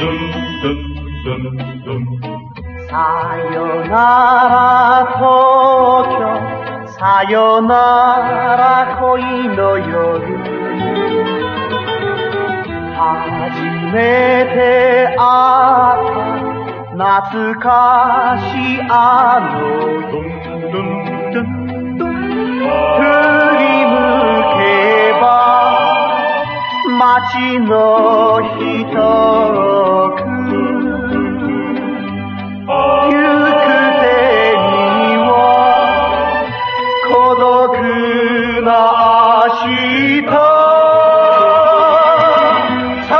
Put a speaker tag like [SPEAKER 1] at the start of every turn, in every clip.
[SPEAKER 1] さよなら東京さよなら恋の夜初めて会った懐かしいあのド街の人く。行く手には孤独な明日さ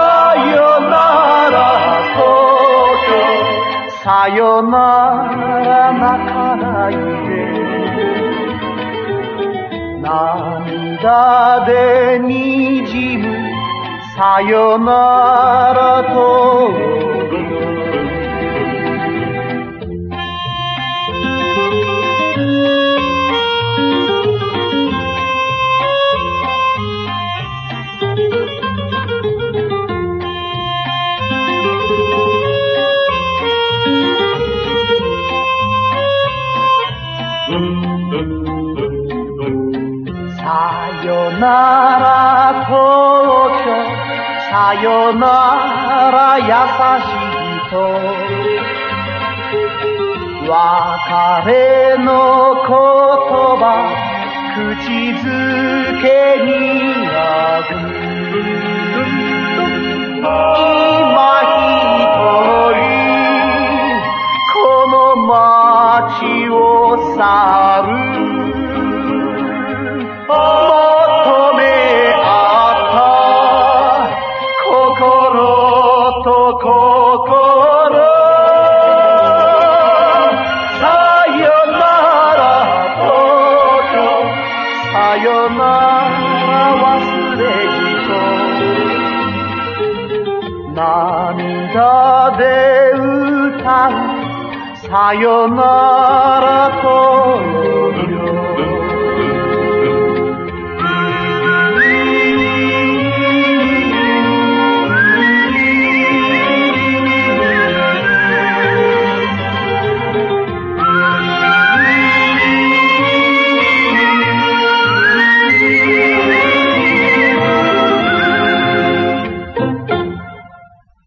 [SPEAKER 1] よなら東京さよなら泣かないで涙でにじむさよなら東京さよなら東京さよなら優しい人別れの言葉口づけにある今一人この街を去よなら忘れ人涙で歌う。さよならとよ